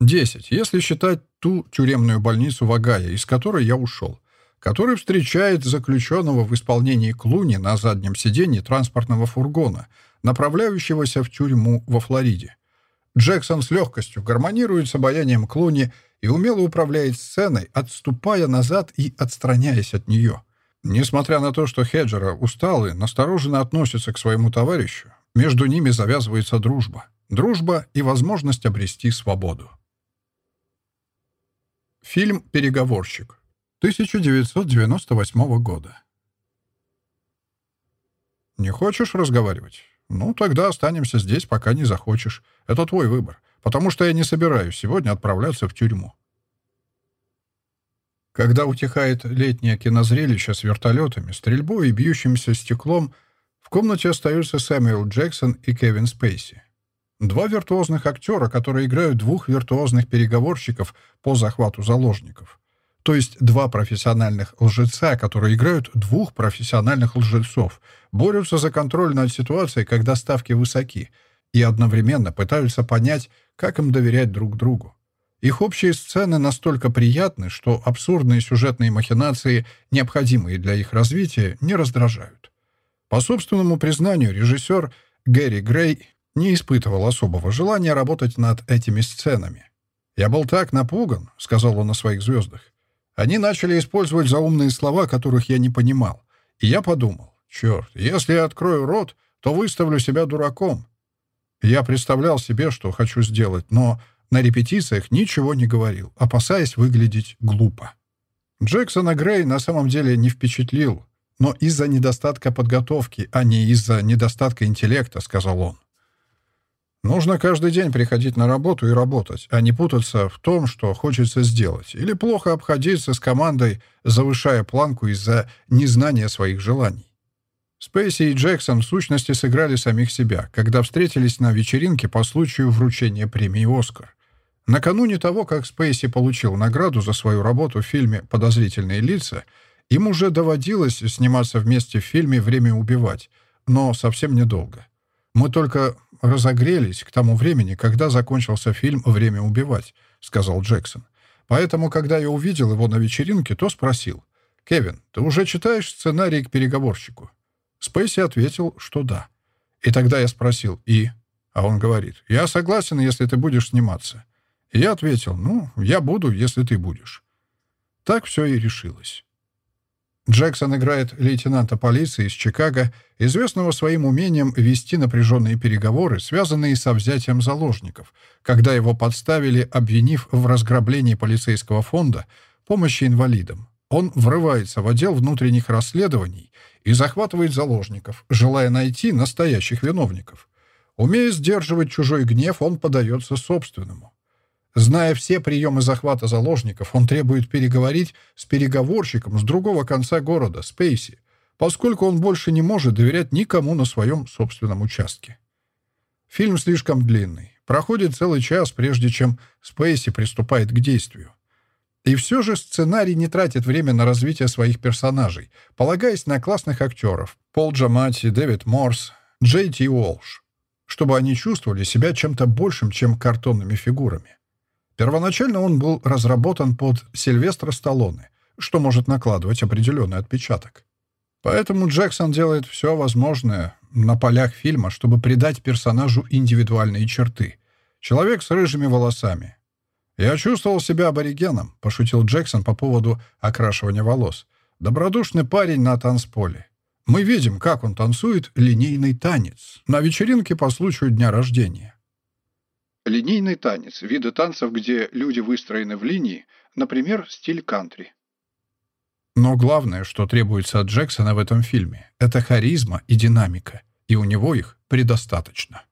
десять, если считать ту тюремную больницу в Огайо, из которой я ушел который встречает заключенного в исполнении Клуни на заднем сиденье транспортного фургона, направляющегося в тюрьму во Флориде. Джексон с легкостью гармонирует с обаянием Клуни и умело управляет сценой, отступая назад и отстраняясь от нее. Несмотря на то, что Хеджера устал и настороженно относится к своему товарищу, между ними завязывается дружба. Дружба и возможность обрести свободу. Фильм «Переговорщик». 1998 года. «Не хочешь разговаривать? Ну, тогда останемся здесь, пока не захочешь. Это твой выбор, потому что я не собираюсь сегодня отправляться в тюрьму». Когда утихает летнее кинозрелище с вертолетами, стрельбой и бьющимся стеклом, в комнате остаются Сэмюэл Джексон и Кевин Спейси. Два виртуозных актера, которые играют двух виртуозных переговорщиков по захвату заложников — то есть два профессиональных лжеца, которые играют двух профессиональных лжецов, борются за контроль над ситуацией, когда ставки высоки, и одновременно пытаются понять, как им доверять друг другу. Их общие сцены настолько приятны, что абсурдные сюжетные махинации, необходимые для их развития, не раздражают. По собственному признанию, режиссер Гэри Грей не испытывал особого желания работать над этими сценами. «Я был так напуган», — сказал он о своих звездах, они начали использовать заумные слова, которых я не понимал. И я подумал, черт, если я открою рот, то выставлю себя дураком. Я представлял себе, что хочу сделать, но на репетициях ничего не говорил, опасаясь выглядеть глупо. Джексона Грей на самом деле не впечатлил, но из-за недостатка подготовки, а не из-за недостатка интеллекта, сказал он. Нужно каждый день приходить на работу и работать, а не путаться в том, что хочется сделать, или плохо обходиться с командой, завышая планку из-за незнания своих желаний. Спейси и Джексон в сущности сыграли самих себя, когда встретились на вечеринке по случаю вручения премии «Оскар». Накануне того, как Спейси получил награду за свою работу в фильме «Подозрительные лица», им уже доводилось сниматься вместе в фильме «Время убивать», но совсем недолго. Мы только разогрелись к тому времени, когда закончился фильм «Время убивать», — сказал Джексон. Поэтому, когда я увидел его на вечеринке, то спросил. «Кевин, ты уже читаешь сценарий к переговорщику?» Спейси ответил, что да. И тогда я спросил «И?» А он говорит «Я согласен, если ты будешь сниматься». И я ответил «Ну, я буду, если ты будешь». Так все и решилось. Джексон играет лейтенанта полиции из Чикаго, известного своим умением вести напряженные переговоры, связанные со взятием заложников, когда его подставили, обвинив в разграблении полицейского фонда помощи инвалидам. Он врывается в отдел внутренних расследований и захватывает заложников, желая найти настоящих виновников. Умея сдерживать чужой гнев, он подается собственному. Зная все приемы захвата заложников, он требует переговорить с переговорщиком с другого конца города, Спейси, поскольку он больше не может доверять никому на своем собственном участке. Фильм слишком длинный. Проходит целый час, прежде чем Спейси приступает к действию. И все же сценарий не тратит время на развитие своих персонажей, полагаясь на классных актеров Пол Джамати, Дэвид Морс, Джей Ти Уолш, чтобы они чувствовали себя чем-то большим, чем картонными фигурами. Первоначально он был разработан под Сильвестра Сталлоне, что может накладывать определенный отпечаток. Поэтому Джексон делает все возможное на полях фильма, чтобы придать персонажу индивидуальные черты. Человек с рыжими волосами. «Я чувствовал себя аборигеном», — пошутил Джексон по поводу окрашивания волос. «Добродушный парень на танцполе. Мы видим, как он танцует линейный танец на вечеринке по случаю дня рождения. Линейный танец – виды танцев, где люди выстроены в линии, например, стиль кантри. Но главное, что требуется от Джексона в этом фильме – это харизма и динамика, и у него их предостаточно.